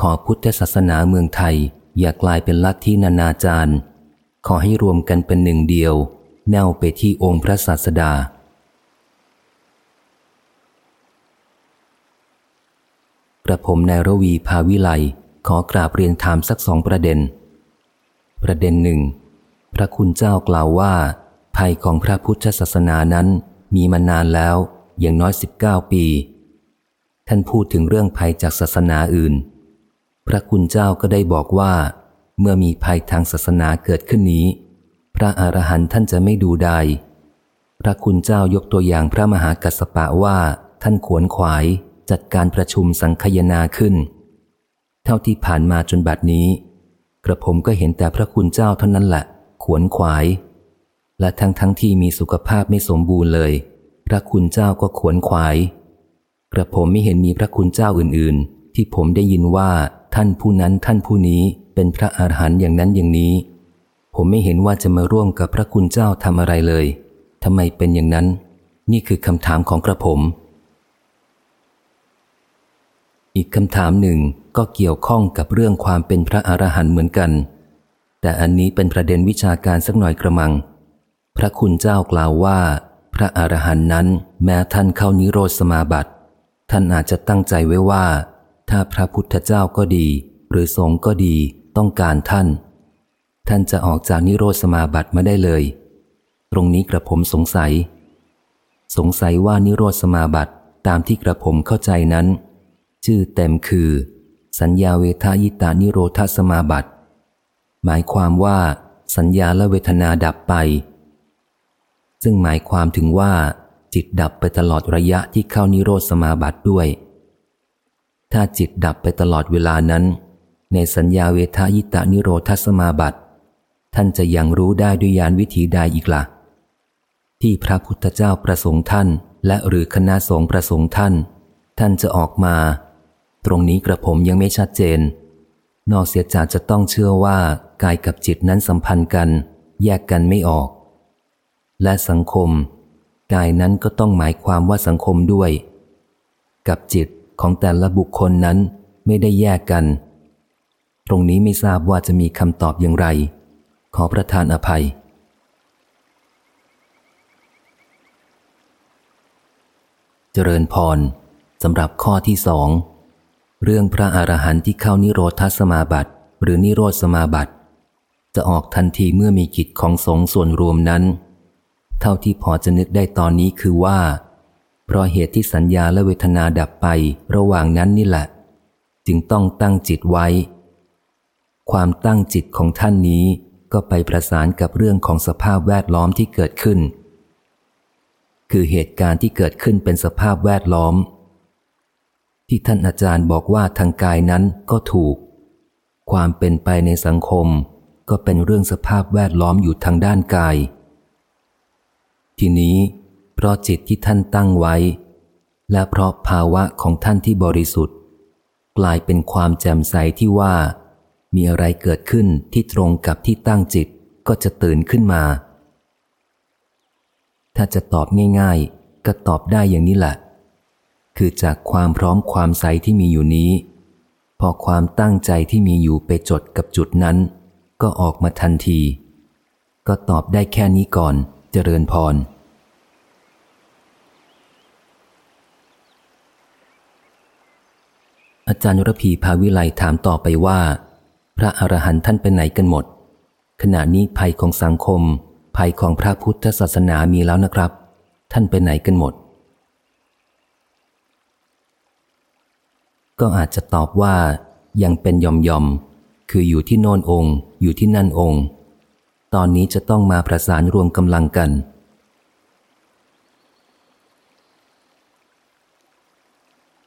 ขอพุทธศาสนาเมืองไทย อย่ากลายเป็นลัทธินานาจารย์ ขอให้รวมกันเป็นหนึ่งเดียว แนวไปที่องค์พระศาสดา กระผมนายระวีภาวิไลขอกราบเรียนถามสักสองประเด็น ประเด็นหนึ่ง พระคุณเจ้ากล่าวว่า ภัยของพระพุทธศาสนานั้นมีมานานแล้วอย่างน้อยสิบเก้าปี ท่านพูดถึงเรื่องภัยจากศาสนาอื่น พระคุณเจ้าก็ได้บอกว่า เมื่อมีภัยทางศาสนาเกิดขึ้นนี้ พระอรหันต์ท่านจะไม่ดูใดพระคุณเจ้ายกตัวอย่างพระมหากัสสปะว่าท่านขวนขวายจัดการประชุมสังคยนาขึ้น เท่าที่ผ่านมาจนบัดนี้ กระผมก็เห็นแต่พระคุณเจ้าเท่านั้นแหละขวนขวาย และทั้งทั้งที่มีสุขภาพไม่สมบูรณ์เลย พระคุณเจ้าก็ขวนขวาย กระผมไม่เห็นมีพระคุณเจ้าอื่น ๆ ที่ผมได้ยินว่า ท่านผู้นั้นท่านผู้นี้เป็นพระอาหารหันต์อย่างนั้นอย่างนี้ ผมไม่เห็นว่าจะมาร่วมกับพระคุณเจ้าทำอะไรเลยทำไมเป็นอย่างนั้น นี่คือคำถามของกระผม อีกคำถามหนึ่งก็เกี่ยวข้องกับเรื่องความเป็นพระอรหันต์เหมือนกัน แต่อันนี้เป็นประเด็นวิชาการสักหน่อยกระมัง พระคุณเจ้ากล่าวว่า พระอรหันต์นั้น แม้ท่านเข้านิโรธสมาบัติ ท่านอาจจะตั้งใจไว้ว่า ถ้าพระพุทธเจ้าก็ดี หรือสงฆ์ก็ดีต้องการท่าน ท่านจะออกจากนิโรธสมาบัติมาได้เลย ตรงนี้กระผมสงสัย สงสัยว่านิโรธสมาบัติตามที่กระผมเข้าใจนั้น ชื่อเต็มคือ สัญญาเวทายตานิโรธสมาบัติ หมายความว่า สัญญาและเวทนาดับไป ซึ่งหมายความถึงว่าจิตดับไปตลอดระยะที่เข้านิโรธสมาบัติด้วย ถ้าจิตดับไปตลอดเวลานั้น ในสัญญาเวทายตานิโรธสมาบัติ ท่านจะยังรู้ได้ด้วยยานวิธีใดอีกละ่ะ ที่พระพุทธเจ้าประสงค์ท่าน และหรือคณะสงฆ์ประสงค์ท่าน ท่านจะออกมา ตรงนี้กระผมยังไม่ชัดเจน นอกเสียจากจะต้องเชื่อว่ากายกับจิตนั้นสัมพันธ์กัน แยกกันไม่ออก และสังคม กายนั้นก็ต้องหมายความว่าสังคมด้วย กับจิต ของแต่ละบุคคลนั้นไม่ได้แยกกัน ตรงนี้ไม่ทราบว่าจะมีคำตอบอย่างไร ขอประทานอภัย เจริญพรสำหรับข้อที่สอง เรื่องพระอรหันต์ที่เข้านิโรธสมาบัติหรือนิโรธสมาบัติจะออกทันทีเมื่อมีกิจของสงส่วนรวมนั้น เท่าที่พอจะนึกได้ตอนนี้คือว่า เพราะเหตุที่สัญญาและเวทนาดับไประหว่างนั้นนี่แหละ จึงต้องตั้งจิตไว้ ความตั้งจิตของท่านนี้ก็ไปประสานกับเรื่องของสภาพแวดล้อมที่เกิดขึ้น คือเหตุการณ์ที่เกิดขึ้นเป็นสภาพแวดล้อม ที่ท่านอาจารย์บอกว่าทางกายนั้นก็ถูก ความเป็นไปในสังคม ก็เป็นเรื่องสภาพแวดล้อมอยู่ทางด้านกาย ทีนี้ เพราะจิตที่ท่านตั้งไว้ และเพราะภาวะของท่านที่บริสุทธิ์ กลายเป็นความแจ่มใสที่ว่า มีอะไรเกิดขึ้นที่ตรงกับที่ตั้งจิตก็จะตื่นขึ้นมา ถ้าจะตอบง่าย ๆ ก็ตอบได้อย่างนี้แหละ คือจากความพร้อมความใสที่มีอยู่นี้ พอความตั้งใจที่มีอยู่ไปจดกับจุดนั้น ก็ออกมาทันที ก็ตอบได้แค่นี้ก่อน เจริญพร อาจารย์ระพีภาวิไลถามต่อไปว่า พระอรหันต์ท่านไปไหนกันหมด ขณะนี้ภัยของสังคม ภัยของพระพุทธศาสนามีแล้วนะครับ ท่านไปไหนกันหมด ก็อาจจะตอบว่า ยังเป็นยอมยอมคืออยู่ที่โน่นองค์ อยู่ที่นั่นองค์ ตอนนี้จะต้องมาประสานรวมกำลังกัน